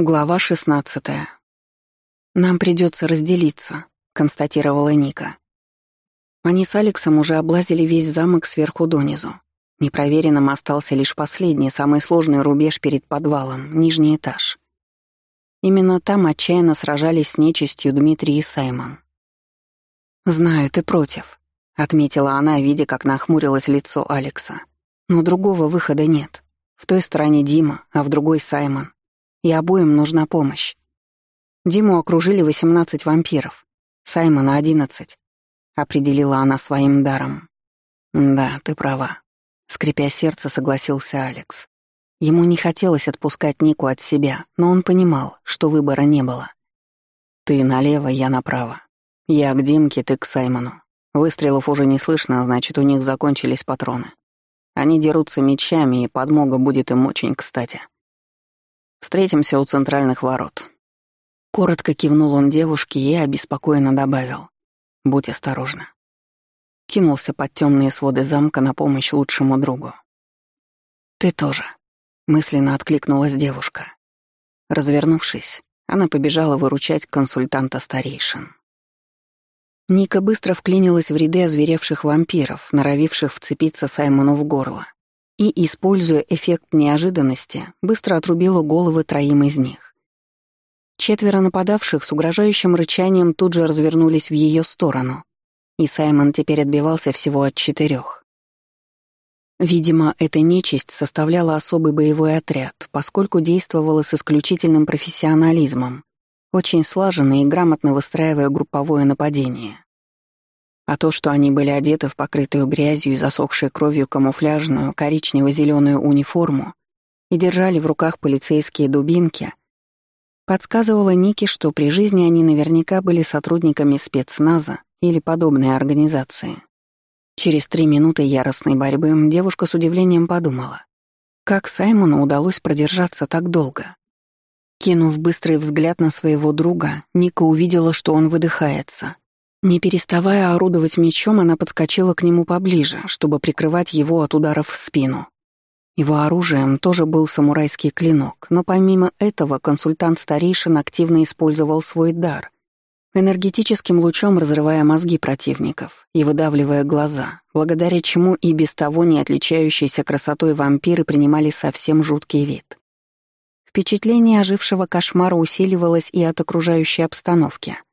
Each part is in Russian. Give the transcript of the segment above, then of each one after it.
Глава шестнадцатая. «Нам придется разделиться», — констатировала Ника. Они с Алексом уже облазили весь замок сверху донизу. Непроверенным остался лишь последний, самый сложный рубеж перед подвалом, нижний этаж. Именно там отчаянно сражались с нечистью Дмитрий и Саймон. «Знаю, ты против», — отметила она, видя, как нахмурилось лицо Алекса. «Но другого выхода нет. В той стороне Дима, а в другой Саймон и обоим нужна помощь. Диму окружили 18 вампиров, Саймона — 11, определила она своим даром. Да, ты права. Скрипя сердце, согласился Алекс. Ему не хотелось отпускать Нику от себя, но он понимал, что выбора не было. Ты налево, я направо. Я к Димке, ты к Саймону. Выстрелов уже не слышно, значит, у них закончились патроны. Они дерутся мечами, и подмога будет им очень кстати. Встретимся у центральных ворот». Коротко кивнул он девушке и обеспокоенно добавил. «Будь осторожна». Кинулся под темные своды замка на помощь лучшему другу. «Ты тоже», — мысленно откликнулась девушка. Развернувшись, она побежала выручать консультанта старейшин. Ника быстро вклинилась в ряды озверевших вампиров, норовивших вцепиться Саймону в горло и, используя эффект неожиданности, быстро отрубила головы троим из них. Четверо нападавших с угрожающим рычанием тут же развернулись в ее сторону, и Саймон теперь отбивался всего от четырех. Видимо, эта нечисть составляла особый боевой отряд, поскольку действовала с исключительным профессионализмом, очень слаженно и грамотно выстраивая групповое нападение. А то, что они были одеты в покрытую грязью и засохшей кровью камуфляжную коричнево-зеленую униформу и держали в руках полицейские дубинки, подсказывало Нике, что при жизни они наверняка были сотрудниками спецназа или подобной организации. Через три минуты яростной борьбы девушка с удивлением подумала, как Саймону удалось продержаться так долго. Кинув быстрый взгляд на своего друга, Ника увидела, что он выдыхается, не переставая орудовать мечом, она подскочила к нему поближе, чтобы прикрывать его от ударов в спину. Его оружием тоже был самурайский клинок, но помимо этого консультант старейшин активно использовал свой дар, энергетическим лучом разрывая мозги противников и выдавливая глаза, благодаря чему и без того не отличающиеся красотой вампиры принимали совсем жуткий вид. Впечатление ожившего кошмара усиливалось и от окружающей обстановки —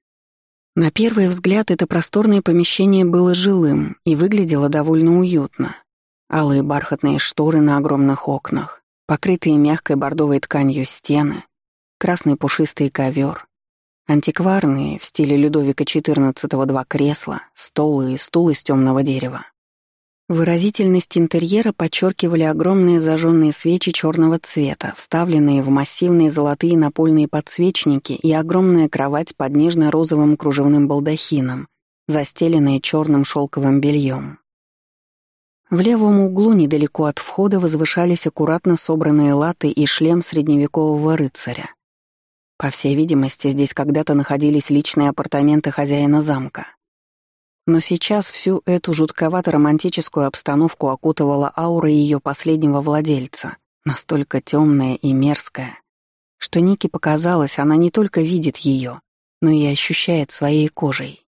на первый взгляд это просторное помещение было жилым и выглядело довольно уютно. Алые бархатные шторы на огромных окнах, покрытые мягкой бордовой тканью стены, красный пушистый ковер, антикварные в стиле Людовика XIV два кресла, стол и стул из темного дерева. Выразительность интерьера подчеркивали огромные зажженные свечи черного цвета, вставленные в массивные золотые напольные подсвечники и огромная кровать под нежно-розовым кружевным балдахином, застеленная черным шелковым бельем. В левом углу недалеко от входа возвышались аккуратно собранные латы и шлем средневекового рыцаря. По всей видимости, здесь когда-то находились личные апартаменты хозяина замка. Но сейчас всю эту жутковато-романтическую обстановку окутывала аура ее последнего владельца, настолько темная и мерзкая, что Нике показалось, она не только видит ее, но и ощущает своей кожей.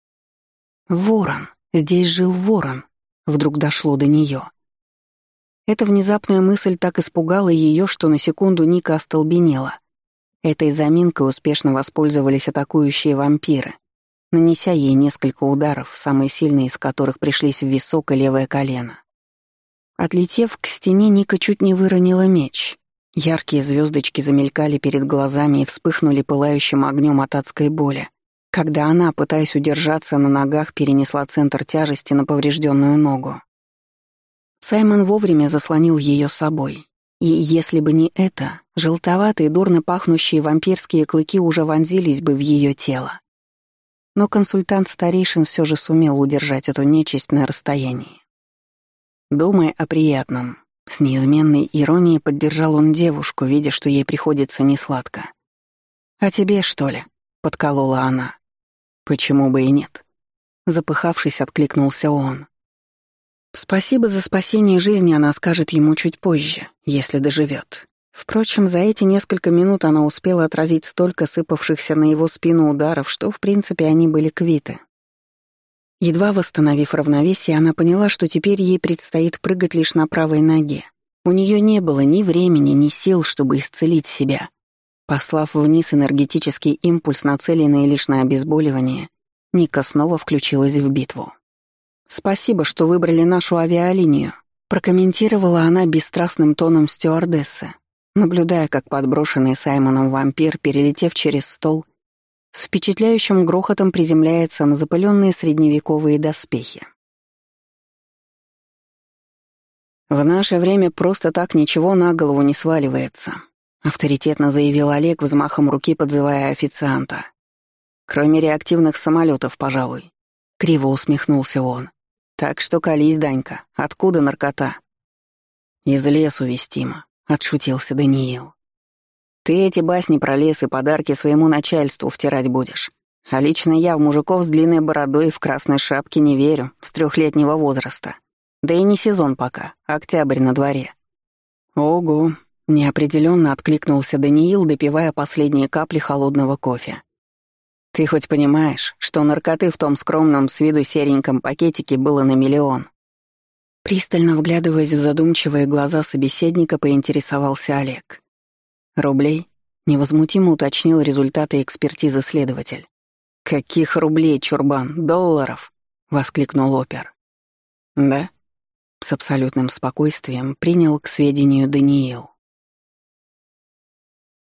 Ворон, здесь жил ворон, вдруг дошло до нее. Эта внезапная мысль так испугала ее, что на секунду Ника остолбенела. Этой заминкой успешно воспользовались атакующие вампиры, нанеся ей несколько ударов, самые сильные из которых пришлись в висок и левое колено. Отлетев к стене, Ника чуть не выронила меч. Яркие звездочки замелькали перед глазами и вспыхнули пылающим огнем от адской боли, когда она, пытаясь удержаться на ногах, перенесла центр тяжести на поврежденную ногу. Саймон вовремя заслонил ее собой, и если бы не это, желтоватые, дурно пахнущие вампирские клыки уже вонзились бы в ее тело. Но консультант старейшин все же сумел удержать эту нечисть на расстоянии. Думай о приятном. С неизменной иронией поддержал он девушку, видя, что ей приходится несладко. «А тебе, что ли?» — подколола она. «Почему бы и нет?» Запыхавшись, откликнулся он. Спасибо за спасение жизни она скажет ему чуть позже, если доживет. Впрочем, за эти несколько минут она успела отразить столько сыпавшихся на его спину ударов, что, в принципе, они были квиты. Едва восстановив равновесие, она поняла, что теперь ей предстоит прыгать лишь на правой ноге. У нее не было ни времени, ни сил, чтобы исцелить себя. Послав вниз энергетический импульс, нацеленный лишь на обезболивание, Ника снова включилась в битву. «Спасибо, что выбрали нашу авиалинию», прокомментировала она бесстрастным тоном стюардессы, наблюдая, как подброшенный Саймоном вампир, перелетев через стол, с впечатляющим грохотом приземляется на запыленные средневековые доспехи. «В наше время просто так ничего на голову не сваливается», — авторитетно заявил Олег, взмахом руки подзывая официанта. «Кроме реактивных самолетов, пожалуй». Криво усмехнулся он. «Так что колись, Данька, откуда наркота?» «Из лесу вестима», — отшутился Даниил. «Ты эти басни про лес и подарки своему начальству втирать будешь. А лично я в мужиков с длинной бородой и в красной шапке не верю, с трехлетнего возраста. Да и не сезон пока, октябрь на дворе». «Ого», — неопределенно откликнулся Даниил, допивая последние капли холодного кофе. «Ты хоть понимаешь, что наркоты в том скромном с виду сереньком пакетике было на миллион?» Пристально вглядываясь в задумчивые глаза собеседника, поинтересовался Олег. «Рублей?» — невозмутимо уточнил результаты экспертизы следователь. «Каких рублей, чурбан? Долларов?» — воскликнул опер. «Да?» — с абсолютным спокойствием принял к сведению Даниил.